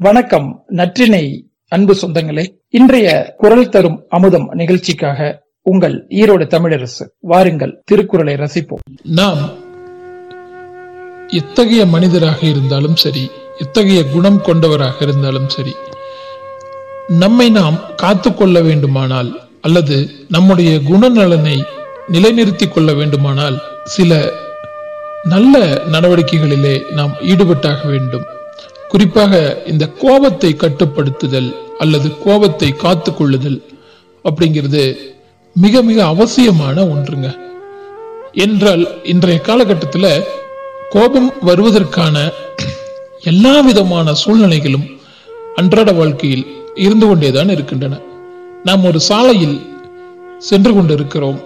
வணக்கம் நற்றினை அன்பு சொந்தங்களே. இன்றைய குரல் தரும் அமுதம் நிகழ்ச்சிக்காக உங்கள் ஈரோடு தமிழரசு வாருங்கள் திருக்குறளை ரசிப்போம். நாம் எத்தகைய மனிதராக இருந்தாலும் சரி எத்தகைய குணம் கொண்டவராக இருந்தாலும் சரி நம்மை நாம் காத்துக்கொள்ள வேண்டுமானால் அல்லது நம்முடைய குணநலனை நிலைநிறுத்திக் கொள்ள வேண்டுமானால் சில நல்ல நடவடிக்கைகளிலே நாம் ஈடுபட்டாக வேண்டும். குறிப்பாக இந்த கோபத்தை கட்டுப்படுத்துதல் அல்லது கோபத்தை காத்து கொள்ளுதல் அப்படிங்கிறது மிக மிக அவசியமான ஒன்றுங்க. என்றால் இன்றைய காலகட்டத்தில் கோபம் வருவதற்கான எல்லா விதமான சூழ்நிலைகளும் அன்றாட வாழ்க்கையில் இருந்து கொண்டேதான் இருக்கின்றன. நாம் ஒரு சாலையில் சென்று கொண்டிருக்கிறோம்.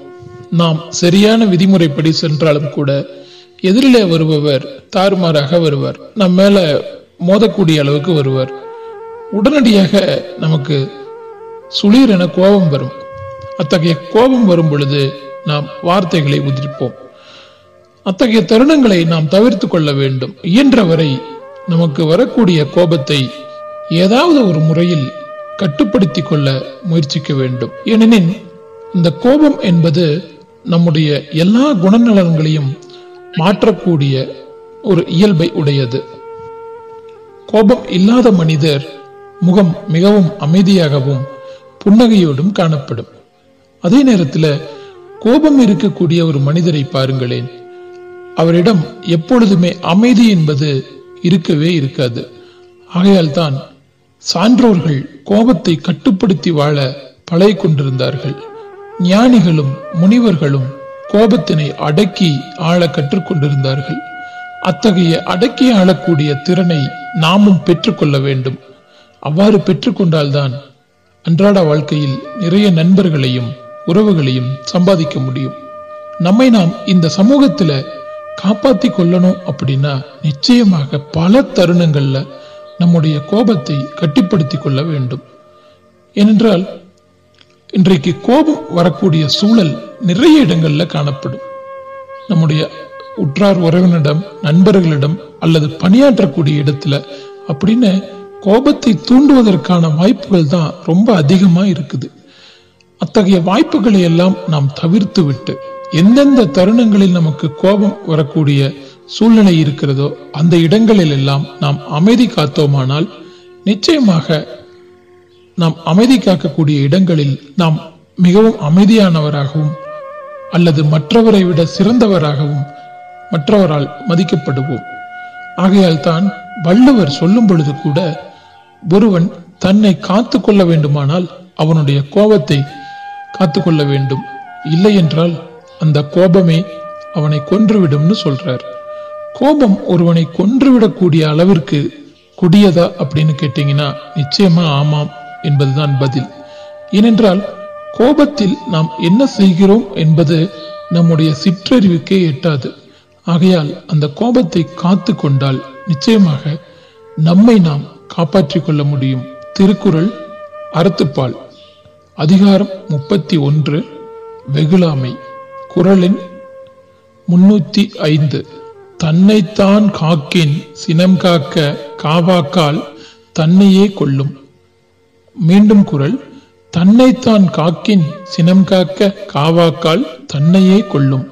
நாம் சரியான விதிமுறைப்படி சென்றாலும் கூட எதிரிலே வருபவர் தாறுமாறாக வருவார். நம்ம மேல மோதக்கூடிய அளவுக்கு வருவார். உடனடியாக நமக்கு சுளீர் என கோபம் வரும். அத்தகைய கோபம் வரும் பொழுது நாம் வார்த்தைகளை உதிர்ப்போம். அத்தகைய தருணங்களை நாம் தவிர்த்து கொள்ள வேண்டும். இயன்றவரை நமக்கு வரக்கூடிய கோபத்தை ஏதாவது ஒரு முறையில் கட்டுப்படுத்தி கொள்ள முயற்சிக்க வேண்டும். ஏனெனில் இந்த கோபம் என்பது நம்முடைய எல்லா குணநலன்களையும் மாற்றக்கூடிய ஒரு இயல்பை உடையது. கோபம் இல்லாத மனிதர் முகம் மிகவும் அமைதியாகவும் புன்னகையோடும் காணப்படும். அதே நேரத்தில் கோபம் இருக்கக்கூடிய ஒரு மனிதரை பாருங்களேன். அவரிடம் எப்பொழுதுமே அமைதி என்பது இருக்கவே இருக்காது. ஆகையால் தான் சான்றோர்கள் கோபத்தை கட்டுப்படுத்தி வாழ பழகி கொண்டிருந்தார்கள். ஞானிகளும் முனிவர்களும் கோபத்தினை அடக்கி ஆள கற்றுக்கொண்டிருந்தார்கள். அத்தகைய அடக்கி ஆளக்கூடிய திறனை நாமும் பெற்றுக்கொள்ள வேண்டும். அவ்வாறு பெற்றுக்கொண்டால்தான் அன்றாட வாழ்க்கையில் நிறைய நண்பர்களையும் உறவுகளையும் சம்பாதிக்க முடியும். நம்மை நாம் இந்த சமூகத்துல காப்பாத்தி கொள்ளணும் அப்படின்னா நிச்சயமாக பல தருணங்கள்ல நம்முடைய கோபத்தை கட்டிப்படுத்தி கொள்ள வேண்டும். ஏனென்றால் இன்றைக்கு கோபம் வரக்கூடிய சூழல் நிறைய இடங்கள்ல காணப்படும். நம்முடைய உற்றார் உறவினிடம் நண்பர்களிடம் அல்லது பணியாற்றக்கூடிய இடத்துல அப்படின்னு கோபத்தை தூண்டுவதற்கான வாய்ப்புகள் தான் ரொம்ப அதிகமா இருக்குது. அத்தகைய வாய்ப்புகளை எல்லாம் நாம் தவிர்த்து விட்டு எந்தெந்த தருணங்களில் நமக்கு கோபம் வரக்கூடிய சூழ்நிலை இருக்கிறதோ அந்த இடங்களில் எல்லாம் நாம் அமைதி காத்தோமானால் நிச்சயமாக நாம் அமைதி காக்கக்கூடிய இடங்களில் நாம் மிகவும் அமைதியானவராகவும் அல்லது மற்றவரை விட சிறந்தவராகவும் மற்றவரால் மதிக்கப்படுவோம். ஆகையால் தான் வள்ளுவர் சொல்லும் பொழுது கூட ஒருவன் தன்னை காத்து கொள்ள வேண்டுமானால் அவனுடைய கோபத்தை காத்துக்கொள்ள வேண்டும். இல்லை என்றால் அந்த கோபமே அவனை கொன்றுவிடும்னு சொல்றார். கோபம் ஒருவனை கொன்றுவிடக்கூடிய அளவிற்கு கொடியதா அப்படின்னு கேட்டீங்கன்னா நிச்சயமா ஆமாம் என்பதுதான் பதில். ஏனென்றால் கோபத்தில் நாம் என்ன செய்கிறோம் என்பது நம்முடைய சிற்றறிவுக்கே எட்டாது. ஆகையால் அந்த கோபத்தை காத்து கொண்டால் நிச்சயமாக நம்மை நாம் காப்பாற்றிக் கொள்ள முடியும். திருக்குறள் அறத்துப்பால் அதிகாரம் முப்பத்தி ஒன்று. வெகுளாமை. குரலின் முன்னூத்தி ஐந்து. தன்னைத்தான் காக்கின் சினம் காக்க காவாக்கால் தன்னையே கொள்ளும் மீண்டும் குரல் தன்னைத்தான் காக்கின் சினம் காக்க காவாக்கால் தன்னையே கொள்ளும்